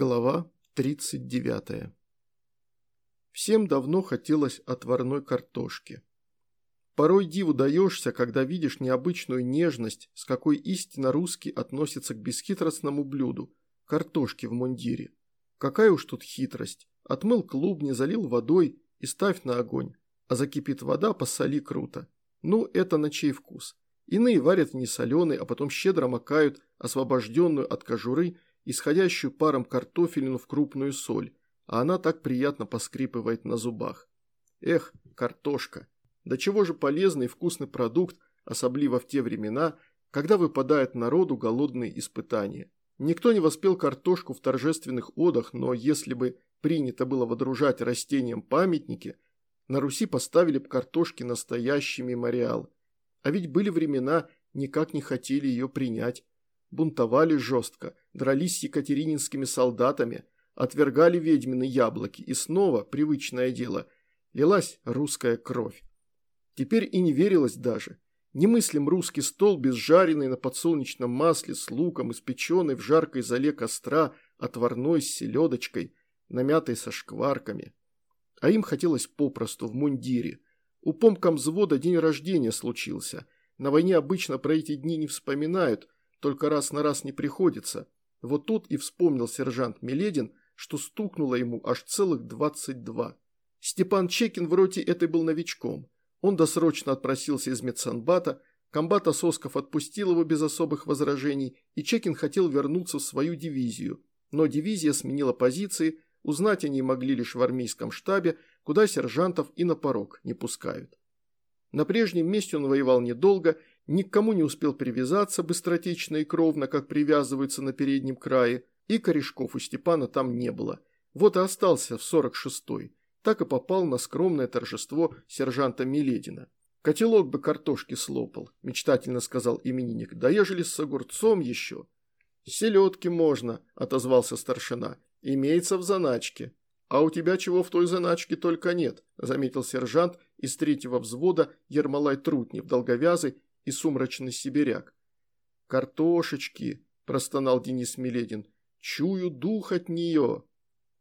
Глава 39. Всем давно хотелось отварной картошки. Порой диву даешься, когда видишь необычную нежность, с какой истинно русский относится к бесхитростному блюду – картошке в мундире. Какая уж тут хитрость. Отмыл клубни, залил водой и ставь на огонь. А закипит вода, посоли круто. Ну, это на чей вкус. Иные варят в несоленый, а потом щедро макают освобожденную от кожуры – исходящую паром картофелину в крупную соль, а она так приятно поскрипывает на зубах. Эх, картошка. Да чего же полезный и вкусный продукт, особливо в те времена, когда выпадают народу голодные испытания. Никто не воспел картошку в торжественных одах, но если бы принято было водружать растениям памятники, на Руси поставили бы картошке настоящий мемориал. А ведь были времена, никак не хотели ее принять бунтовали жестко, дрались с екатерининскими солдатами, отвергали ведьмины яблоки, и снова, привычное дело, лилась русская кровь. Теперь и не верилось даже. Немыслим русский стол, безжаренный на подсолнечном масле, с луком, испеченный в жаркой зале костра, отварной с селедочкой, намятой со шкварками. А им хотелось попросту, в мундире. У помком взвода день рождения случился. На войне обычно про эти дни не вспоминают – только раз на раз не приходится. Вот тут и вспомнил сержант Миледин, что стукнуло ему аж целых 22. Степан Чекин в роте этой был новичком. Он досрочно отпросился из медсанбата, комбат Ососков отпустил его без особых возражений, и Чекин хотел вернуться в свою дивизию. Но дивизия сменила позиции, узнать они могли лишь в армейском штабе, куда сержантов и на порог не пускают. На прежнем месте он воевал недолго Никому не успел привязаться быстротечно и кровно, как привязываются на переднем крае, и корешков у Степана там не было. Вот и остался в 46-й. Так и попал на скромное торжество сержанта Миледина. «Котелок бы картошки слопал», – мечтательно сказал именинник. «Да ежели с огурцом еще». «Селедки можно», – отозвался старшина. «Имеется в заначке». «А у тебя чего в той заначке только нет», – заметил сержант из третьего взвода Ермолай Трутнев, долговязый и сумрачный сибиряк. «Картошечки!» – простонал Денис Миледин. «Чую дух от нее!»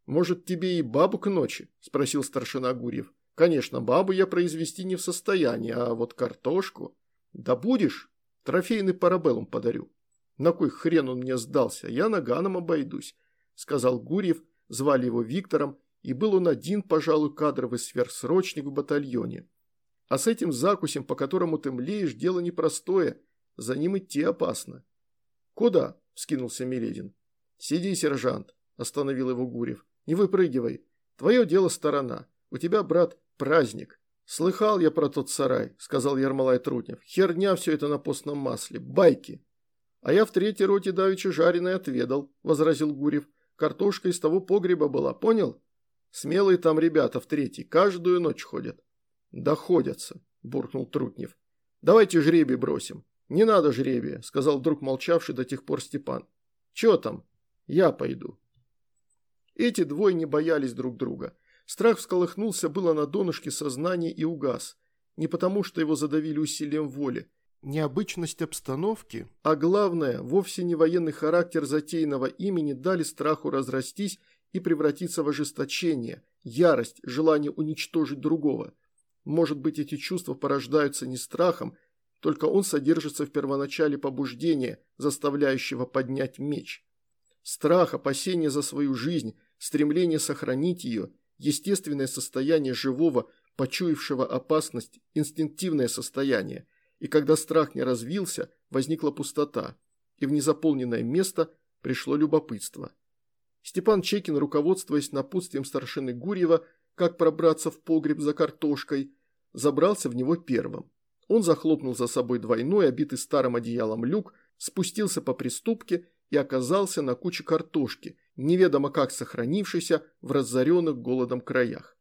«Может, тебе и бабу к ночи?» – спросил старшина Гурьев. «Конечно, бабу я произвести не в состоянии, а вот картошку...» «Да будешь? Трофейный парабеллум подарю». «На кой хрен он мне сдался? Я наганом обойдусь», – сказал Гурьев, звали его Виктором, и был он один, пожалуй, кадровый сверхсрочник в батальоне. А с этим закусем, по которому ты млеешь, дело непростое. За ним идти опасно. «Куда?» – вскинулся Миледин. «Сиди, сержант», – остановил его Гурев. «Не выпрыгивай. Твое дело сторона. У тебя, брат, праздник». «Слыхал я про тот сарай», – сказал Ермолай Трутнев. «Херня все это на постном масле. Байки». «А я в третьей роте давеча жареной отведал», – возразил Гурев. «Картошка из того погреба была, понял? Смелые там ребята в третьей, каждую ночь ходят». «Доходятся», – буркнул Трутнев. «Давайте жребий бросим». «Не надо жребия», – сказал вдруг молчавший до тех пор Степан. «Чё там? Я пойду». Эти двое не боялись друг друга. Страх всколыхнулся было на донышке сознания и угас. Не потому, что его задавили усилием воли. Необычность обстановки, а главное, вовсе не военный характер затеянного имени дали страху разрастись и превратиться в ожесточение, ярость, желание уничтожить другого – может быть, эти чувства порождаются не страхом, только он содержится в первоначале побуждения, заставляющего поднять меч. Страх, опасение за свою жизнь, стремление сохранить ее, естественное состояние живого, почуявшего опасность, инстинктивное состояние. И когда страх не развился, возникла пустота, и в незаполненное место пришло любопытство. Степан Чекин, руководствуясь напутствием старшины Гурьева, как пробраться в погреб за картошкой, забрался в него первым. Он захлопнул за собой двойной, обитый старым одеялом люк, спустился по приступке и оказался на куче картошки, неведомо как сохранившейся в разоренных голодом краях.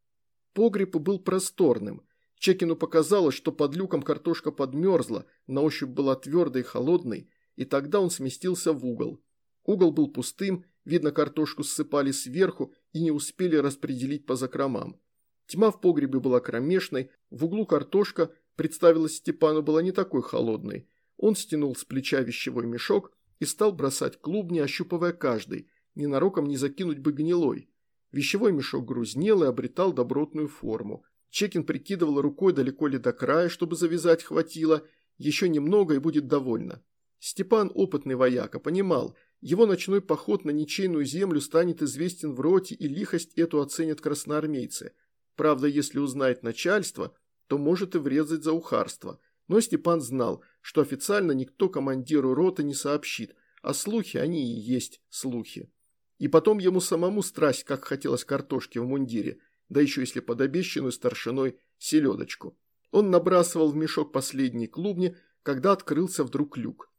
Погреб был просторным. Чекину показалось, что под люком картошка подмерзла, на ощупь была твердой и холодной, и тогда он сместился в угол. Угол был пустым, видно картошку ссыпали сверху и не успели распределить по закромам. Тьма в погребе была кромешной, в углу картошка, представилась Степану, была не такой холодной. Он стянул с плеча вещевой мешок и стал бросать клубни, ощупывая каждый, ненароком не закинуть бы гнилой. Вещевой мешок грузнел и обретал добротную форму. Чекин прикидывал рукой, далеко ли до края, чтобы завязать хватило, еще немного и будет довольно. Степан, опытный вояка, понимал, его ночной поход на ничейную землю станет известен в роте и лихость эту оценят красноармейцы. Правда, если узнает начальство, то может и врезать за ухарство. Но Степан знал, что официально никто командиру роты не сообщит, а слухи они и есть слухи. И потом ему самому страсть, как хотелось картошки в мундире, да еще если под обещанную старшиной селедочку. Он набрасывал в мешок последние клубни, когда открылся вдруг люк.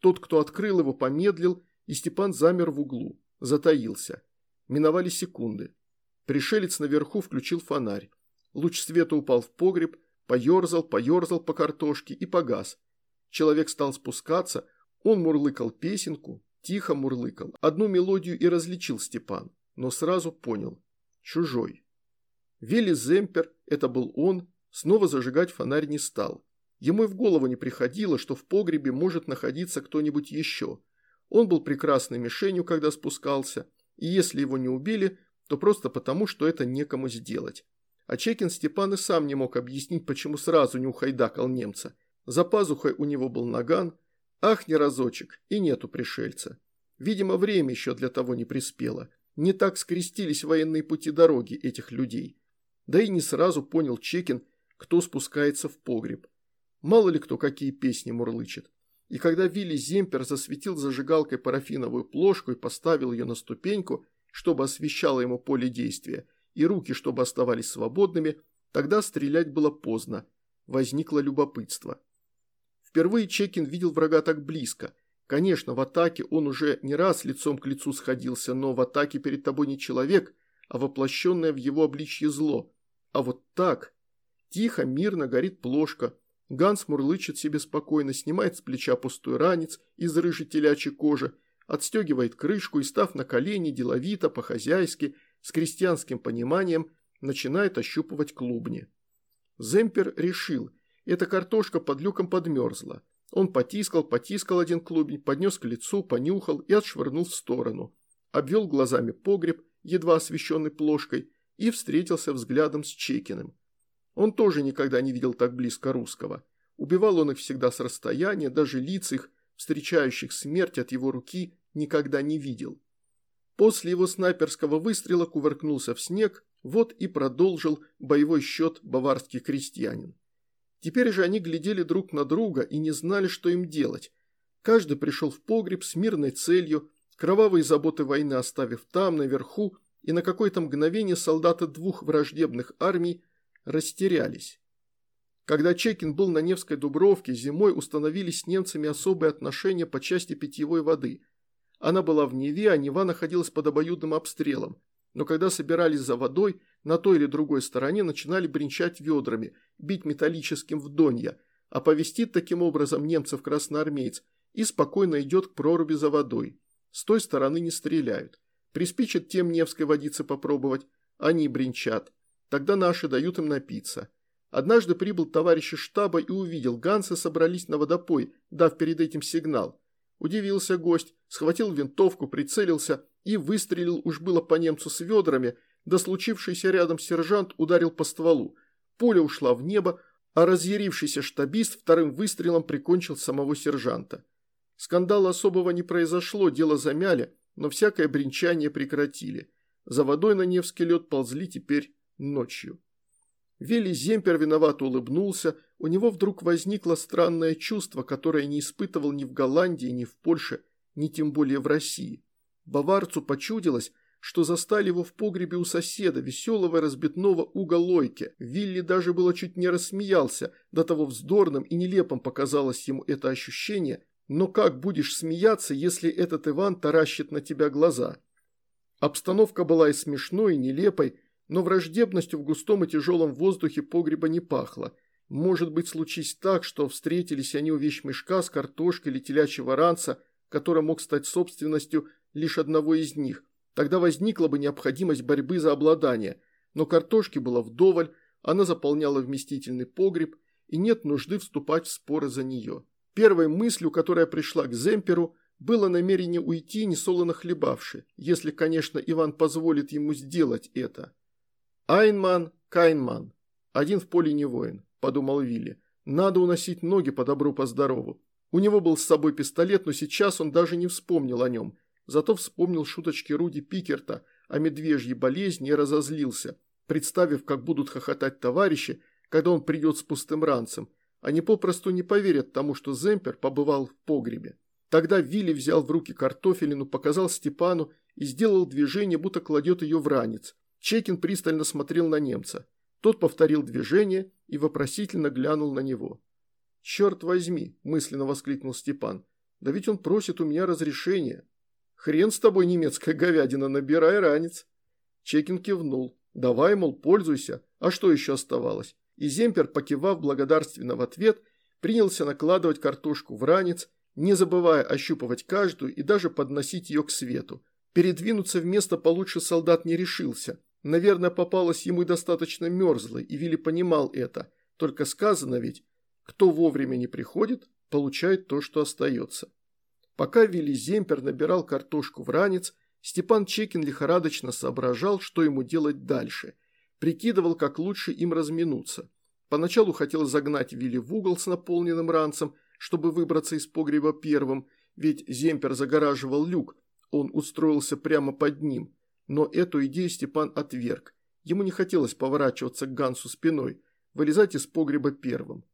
Тот, кто открыл его, помедлил, и Степан замер в углу, затаился. Миновали секунды. Пришелец наверху включил фонарь. Луч света упал в погреб, поерзал, поерзал по картошке и погас. Человек стал спускаться, он мурлыкал песенку, тихо мурлыкал. Одну мелодию и различил Степан, но сразу понял – чужой. Вилли Земпер, это был он, снова зажигать фонарь не стал. Ему и в голову не приходило, что в погребе может находиться кто-нибудь еще. Он был прекрасной мишенью, когда спускался, и если его не убили, то просто потому, что это некому сделать. А Чекин Степан и сам не мог объяснить, почему сразу не ухайдакал немца. За пазухой у него был наган, ах, не разочек, и нету пришельца. Видимо, время еще для того не приспело. Не так скрестились военные пути дороги этих людей. Да и не сразу понял Чекин, кто спускается в погреб. Мало ли кто какие песни мурлычет. И когда Вилли Земпер засветил зажигалкой парафиновую плошку и поставил ее на ступеньку, чтобы освещало ему поле действия, и руки, чтобы оставались свободными, тогда стрелять было поздно. Возникло любопытство. Впервые Чекин видел врага так близко. Конечно, в атаке он уже не раз лицом к лицу сходился, но в атаке перед тобой не человек, а воплощенное в его обличье зло. А вот так. Тихо, мирно горит плошка, Ганс мурлычет себе спокойно, снимает с плеча пустой ранец из рыжей телячьей кожи, отстегивает крышку и, став на колени, деловито, по-хозяйски, с крестьянским пониманием, начинает ощупывать клубни. Земпер решил, эта картошка под люком подмерзла. Он потискал, потискал один клубень, поднес к лицу, понюхал и отшвырнул в сторону. Обвел глазами погреб, едва освещенный плошкой, и встретился взглядом с Чекиным. Он тоже никогда не видел так близко русского. Убивал он их всегда с расстояния, даже лиц их, встречающих смерть от его руки, никогда не видел. После его снайперского выстрела кувыркнулся в снег, вот и продолжил боевой счет баварский крестьянин. Теперь же они глядели друг на друга и не знали, что им делать. Каждый пришел в погреб с мирной целью, кровавые заботы войны оставив там, наверху, и на какое-то мгновение солдаты двух враждебных армий растерялись. Когда Чекин был на Невской Дубровке, зимой установились с немцами особые отношения по части питьевой воды. Она была в Неве, а Нева находилась под обоюдным обстрелом. Но когда собирались за водой, на той или другой стороне начинали бренчать ведрами, бить металлическим в донья, оповестит таким образом немцев красноармейц и спокойно идет к проруби за водой. С той стороны не стреляют. Приспичат тем Невской водицы попробовать, они бренчат. Тогда наши дают им напиться. Однажды прибыл товарищ из штаба и увидел, ганцы собрались на водопой, дав перед этим сигнал. Удивился гость, схватил винтовку, прицелился и выстрелил уж было по немцу с ведрами, да случившийся рядом сержант ударил по стволу. Пуля ушла в небо, а разъярившийся штабист вторым выстрелом прикончил самого сержанта. Скандала особого не произошло, дело замяли, но всякое бренчание прекратили. За водой на Невский лед ползли теперь ночью. Вели Земпер виновато улыбнулся, у него вдруг возникло странное чувство, которое не испытывал ни в Голландии, ни в Польше, ни тем более в России. Баварцу почудилось, что застали его в погребе у соседа, веселого разбитного уголойки. Вилли даже было чуть не рассмеялся, до того вздорным и нелепым показалось ему это ощущение, но как будешь смеяться, если этот Иван таращит на тебя глаза? Обстановка была и смешной, и нелепой, но враждебностью в густом и тяжелом воздухе погреба не пахло. Может быть, случись так, что встретились они у вещмешка с картошкой или телячьего ранца, который мог стать собственностью лишь одного из них. Тогда возникла бы необходимость борьбы за обладание. Но картошки было вдоволь, она заполняла вместительный погреб, и нет нужды вступать в споры за нее. Первой мыслью, которая пришла к Земперу, было намерение уйти, несолоно хлебавши, если, конечно, Иван позволит ему сделать это. «Айнман, Кайнман. Один в поле не воин», – подумал Вилли. «Надо уносить ноги по добру, по здорову. У него был с собой пистолет, но сейчас он даже не вспомнил о нем. Зато вспомнил шуточки Руди Пикерта о медвежьей болезни и разозлился, представив, как будут хохотать товарищи, когда он придет с пустым ранцем. Они попросту не поверят тому, что Земпер побывал в погребе. Тогда Вилли взял в руки картофелину, показал Степану и сделал движение, будто кладет ее в ранец. Чекин пристально смотрел на немца. Тот повторил движение и вопросительно глянул на него. «Черт возьми!» – мысленно воскликнул Степан. «Да ведь он просит у меня разрешения». «Хрен с тобой, немецкая говядина, набирай ранец». Чекин кивнул. «Давай, мол, пользуйся. А что еще оставалось?» И Земпер, покивав благодарственно в ответ, принялся накладывать картошку в ранец, не забывая ощупывать каждую и даже подносить ее к свету. Передвинуться вместо получше солдат не решился. Наверное, попалась ему достаточно мерзлой, и Вилли понимал это. Только сказано ведь, кто вовремя не приходит, получает то, что остается. Пока Вилли Земпер набирал картошку в ранец, Степан Чекин лихорадочно соображал, что ему делать дальше. Прикидывал, как лучше им разминуться. Поначалу хотел загнать Вилли в угол с наполненным ранцем, чтобы выбраться из погреба первым, ведь Земпер загораживал люк, он устроился прямо под ним. Но эту идею Степан отверг. Ему не хотелось поворачиваться к Гансу спиной, вылезать из погреба первым.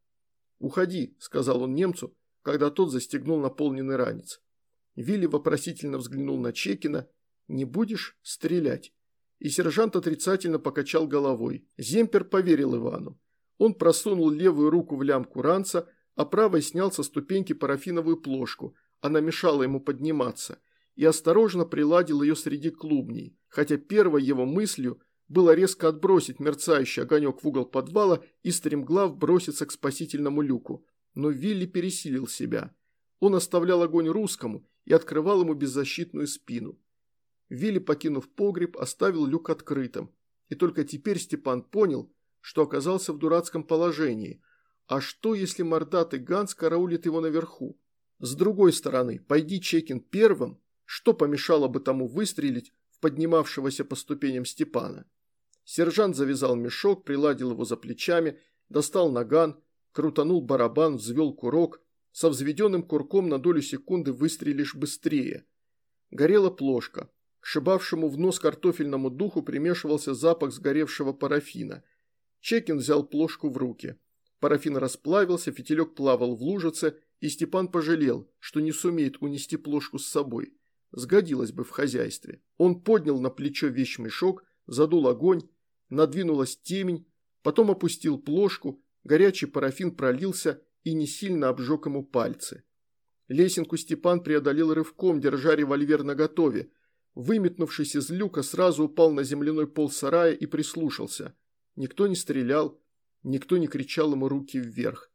«Уходи», – сказал он немцу, когда тот застегнул наполненный ранец. Вилли вопросительно взглянул на Чекина. «Не будешь стрелять?» И сержант отрицательно покачал головой. Земпер поверил Ивану. Он просунул левую руку в лямку ранца, а правой снял со ступеньки парафиновую плошку. Она мешала ему подниматься. И осторожно приладил ее среди клубней, хотя первой его мыслью было резко отбросить мерцающий огонек в угол подвала и стремглав броситься к спасительному люку. Но Вилли пересилил себя. Он оставлял огонь русскому и открывал ему беззащитную спину. Вилли, покинув погреб, оставил люк открытым. И только теперь Степан понял, что оказался в дурацком положении. А что, если мордатый Ганс караулит его наверху? С другой стороны, пойди Чекин первым, что помешало бы тому выстрелить в поднимавшегося по ступеням Степана? Сержант завязал мешок, приладил его за плечами, достал наган, крутанул барабан, взвел курок. Со взведенным курком на долю секунды выстрелишь быстрее. Горела плошка. К шибавшему в нос картофельному духу примешивался запах сгоревшего парафина. Чекин взял плошку в руки. Парафин расплавился, фитилек плавал в лужице, и Степан пожалел, что не сумеет унести плошку с собой. Сгодилось бы в хозяйстве. Он поднял на плечо вещмешок, задул огонь, надвинулась темень, потом опустил плошку, горячий парафин пролился и не сильно обжег ему пальцы. Лесенку Степан преодолел рывком, держа револьвер наготове. Выметнувшись из люка, сразу упал на земляной пол сарая и прислушался. Никто не стрелял, никто не кричал ему руки вверх.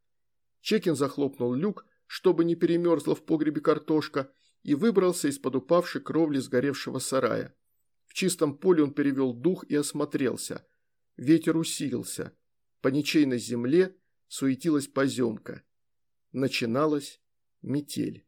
Чекин захлопнул люк, чтобы не перемерзла в погребе картошка, и выбрался из-под упавшей кровли сгоревшего сарая. В чистом поле он перевел дух и осмотрелся. Ветер усилился. По ничейной земле суетилась поземка. Начиналась метель.